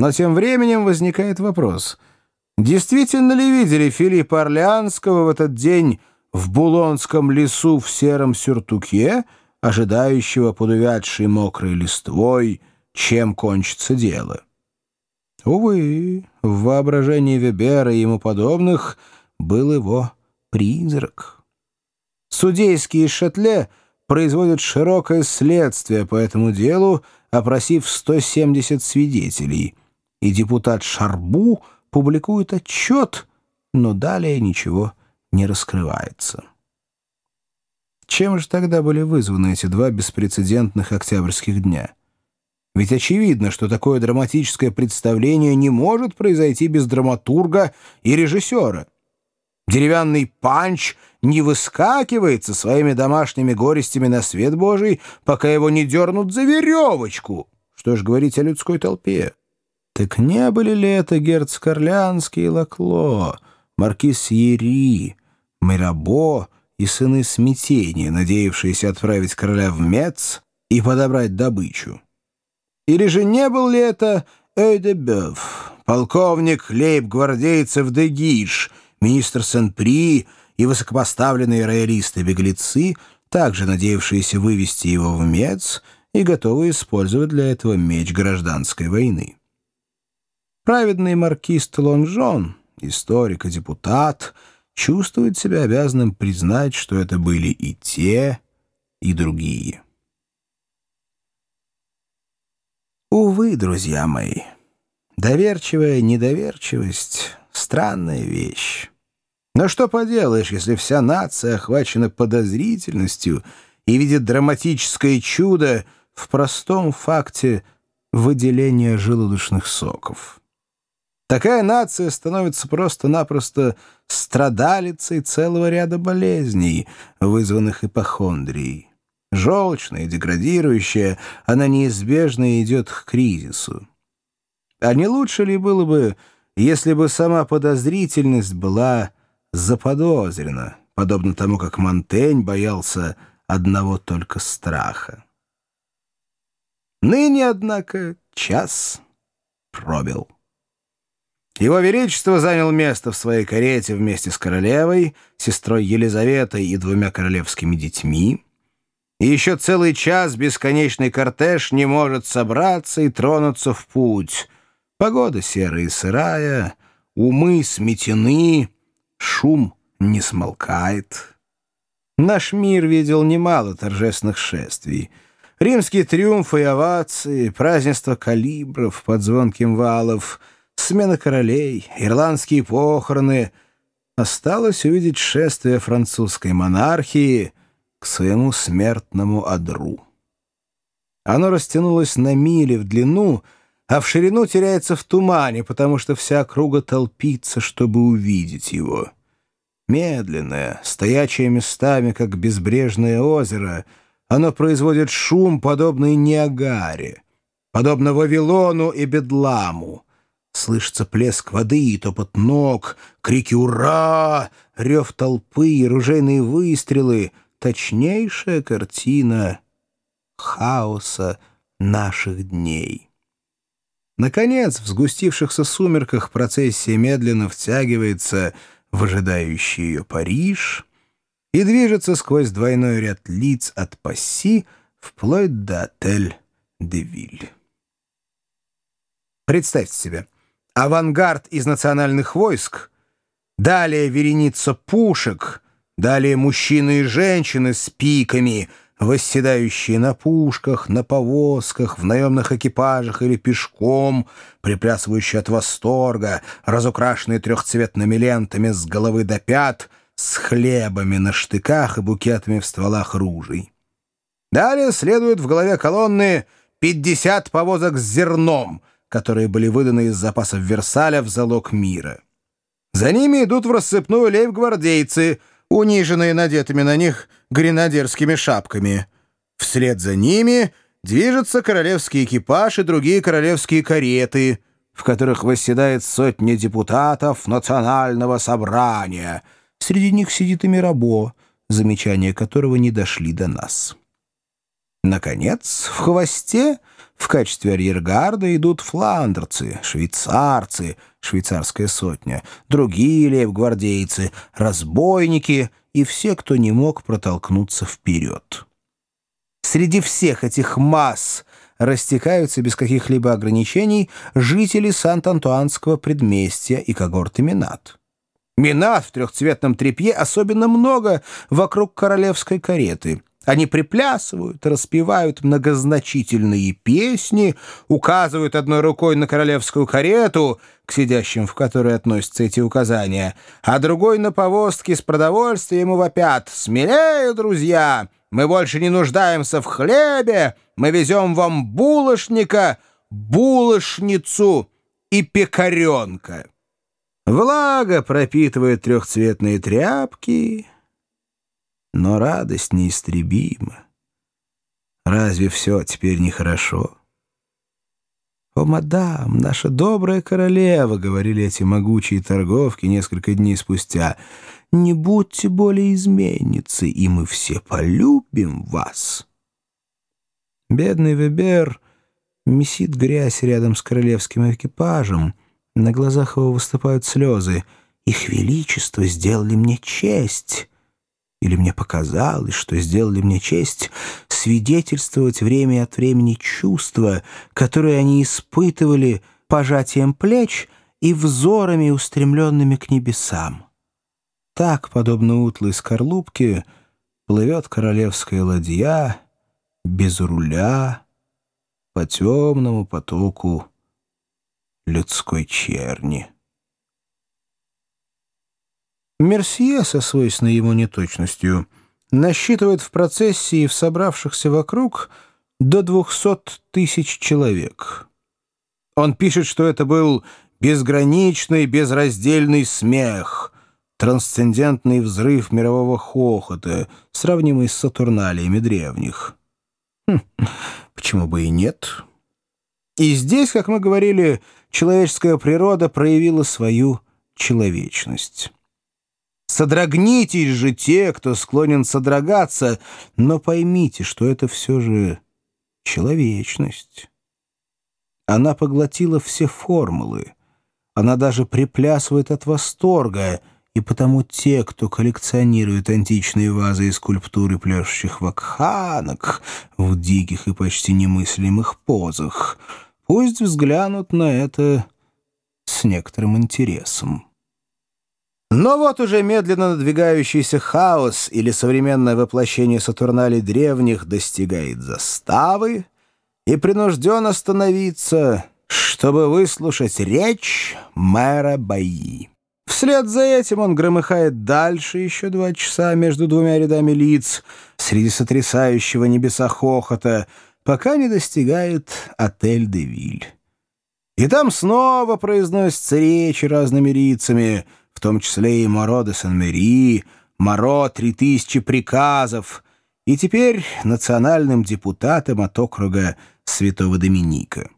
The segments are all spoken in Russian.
Но тем временем возникает вопрос, действительно ли видели Филиппа Орлеанского в этот день в Булонском лесу в сером сюртуке, ожидающего под увядшей мокрой листвой, чем кончится дело? Увы, в воображении Вебера и ему подобных был его призрак. Судейские шатле производят широкое следствие по этому делу, опросив 170 свидетелей, и депутат Шарбу публикует отчет, но далее ничего не раскрывается. Чем же тогда были вызваны эти два беспрецедентных октябрьских дня? Ведь очевидно, что такое драматическое представление не может произойти без драматурга и режиссера. Деревянный панч не выскакивает со своими домашними горестями на свет Божий, пока его не дернут за веревочку. Что ж говорить о людской толпе? Так не были ли это герцог Орлеанский и Лакло, маркиз Ери, Мирабо и сыны смятения, надеявшиеся отправить короля в Мец и подобрать добычу? Или же не был ли это Эйдебёв, полковник лейб-гвардейцев Дегиш, министр Сен-При и высокопоставленные роялисты-беглецы, также надеявшиеся вывести его в Мец и готовые использовать для этого меч гражданской войны? Праведный маркиз Толонжон, историк и депутат, чувствует себя обязанным признать, что это были и те, и другие. Увы, друзья мои, доверчивая недоверчивость — странная вещь. Но что поделаешь, если вся нация охвачена подозрительностью и видит драматическое чудо в простом факте выделения желудочных соков? Такая нация становится просто-напросто страдалицей целого ряда болезней, вызванных ипохондрией. Желчная, деградирующая, она неизбежно идет к кризису. А не лучше ли было бы, если бы сама подозрительность была заподозрена, подобно тому, как Монтень боялся одного только страха? Ныне, однако, час пробил. Его Величество занял место в своей карете вместе с королевой, сестрой Елизаветой и двумя королевскими детьми. И еще целый час бесконечный кортеж не может собраться и тронуться в путь. Погода серая и сырая, умы сметены, шум не смолкает. Наш мир видел немало торжественных шествий. Римские триумфы и овации, празднество калибров под звонким валов — смена королей, ирландские похороны. Осталось увидеть шествие французской монархии к своему смертному одру. Оно растянулось на мили в длину, а в ширину теряется в тумане, потому что вся округа толпится, чтобы увидеть его. Медленное, стоячее местами, как безбрежное озеро, оно производит шум, подобный Ниагаре, подобно Вавилону и Бедламу. Слышится плеск воды и топот ног, крики «Ура!», рев толпы и ружейные выстрелы. Точнейшая картина хаоса наших дней. Наконец, в сгустившихся сумерках процессия медленно втягивается в ожидающий ее Париж и движется сквозь двойной ряд лиц от Пасси вплоть до отель «Девиль». Представьте себе — авангард из национальных войск, далее вереница пушек, далее мужчины и женщины с пиками, восседающие на пушках, на повозках, в наемных экипажах или пешком, приплясывающие от восторга, разукрашенные трехцветными лентами с головы до пят, с хлебами на штыках и букетами в стволах ружей. Далее следует в голове колонны 50 повозок с зерном — которые были выданы из запасов Версаля в залог мира. За ними идут в рассыпную лейб-гвардейцы, униженные надетыми на них гренадерскими шапками. Вслед за ними движется королевский экипаж и другие королевские кареты, в которых восседает сотни депутатов национального собрания. Среди них сидит и Мирабо, замечания которого не дошли до нас. Наконец, в хвосте в качестве арьергарда идут фландерцы, швейцарцы, швейцарская сотня, другие лейб-гвардейцы, разбойники и все, кто не мог протолкнуться вперед. Среди всех этих масс растекаются без каких-либо ограничений жители Сант-Антуанского предместья и когорты Минат. Минат в трехцветном тряпье особенно много вокруг королевской кареты. Они приплясывают, распевают многозначительные песни, указывают одной рукой на королевскую карету, к сидящим в которой относятся эти указания, а другой на повозке с продовольствием и вопят «Смелее, друзья! Мы больше не нуждаемся в хлебе! Мы везем вам булочника, булочницу и пекаренка!» Влага пропитывает трехцветные тряпки, но радость неистребима. Разве все теперь нехорошо? «О, мадам, наша добрая королева!» — говорили эти могучие торговки несколько дней спустя. «Не будьте более изменницей, и мы все полюбим вас!» Бедный Вебер месит грязь рядом с королевским экипажем — на глазах его выступают слезы. «Их Величество сделали мне честь!» Или мне показалось, что сделали мне честь свидетельствовать время от времени чувства, которые они испытывали пожатием плеч и взорами, устремленными к небесам. Так, подобно утлой скорлупке, плывет королевская ладья без руля по темному потоку людской черни. Мерсье со свойственной ему неточностью насчитывает в процессии в собравшихся вокруг до двухсот тысяч человек. Он пишет, что это был безграничный, безраздельный смех, трансцендентный взрыв мирового хохота, сравнимый с сатурналиями древних. Хм, почему бы и нет? И здесь, как мы говорили, человеческая природа проявила свою человечность. Содрогнитесь же те, кто склонен содрогаться, но поймите, что это все же человечность. Она поглотила все формулы. Она даже приплясывает от восторга, и потому те, кто коллекционирует античные вазы и скульптуры пляшущих вакханок в диких и почти немыслимых позах — Пусть взглянут на это с некоторым интересом. Но вот уже медленно надвигающийся хаос или современное воплощение Сатурналей древних достигает заставы и принужден остановиться, чтобы выслушать речь мэра Баи. Вслед за этим он громыхает дальше еще два часа между двумя рядами лиц среди сотрясающего небеса хохота — пока не достигает отель «Де Виль». И там снова произносятся речи разными лицами, в том числе и Моро де Сан-Мери, Моро «Три тысячи приказов», и теперь национальным депутатом от округа Святого Доминика.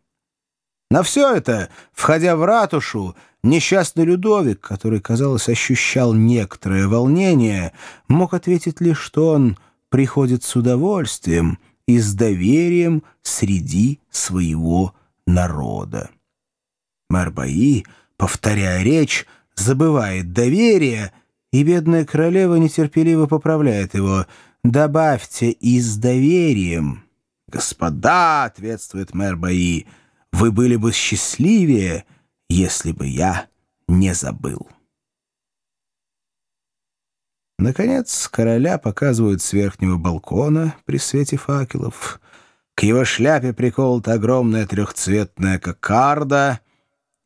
На все это, входя в ратушу, несчастный Людовик, который, казалось, ощущал некоторое волнение, мог ответить лишь, что он приходит с удовольствием — и с доверием среди своего народа. Марбаи, повторяя речь, забывает доверие, и бедная королева нетерпеливо поправляет его. «Добавьте и с доверием». «Господа», — ответствует мэр Баи, — «вы были бы счастливее, если бы я не забыл». Наконец, короля показывают с верхнего балкона при свете факелов. К его шляпе приколота огромная трехцветная кокарда,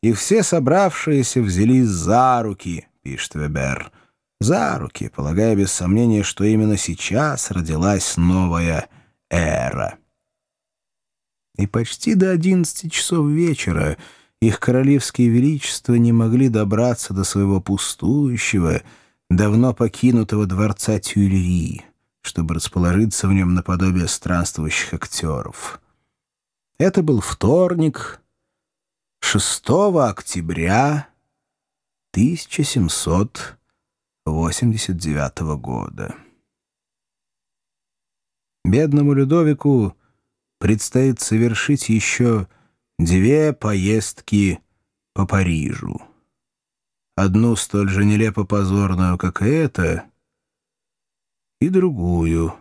и все собравшиеся взялись за руки, пишет Вебер. За руки, полагая без сомнения, что именно сейчас родилась новая эра. И почти до одиннадцати часов вечера их королевские величества не могли добраться до своего пустующего, давно покинутого дворца Тюильри, чтобы расположиться в нем наподобие странствующих актеров. Это был вторник, 6 октября 1789 года. Бедному Людовику предстоит совершить еще две поездки по Парижу. Одну столь же нелепо-позорную, как и эта, и другую,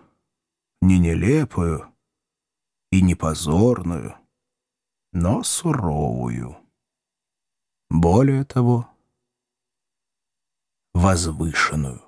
не нелепую и не позорную, но суровую. Более того, возвышенную.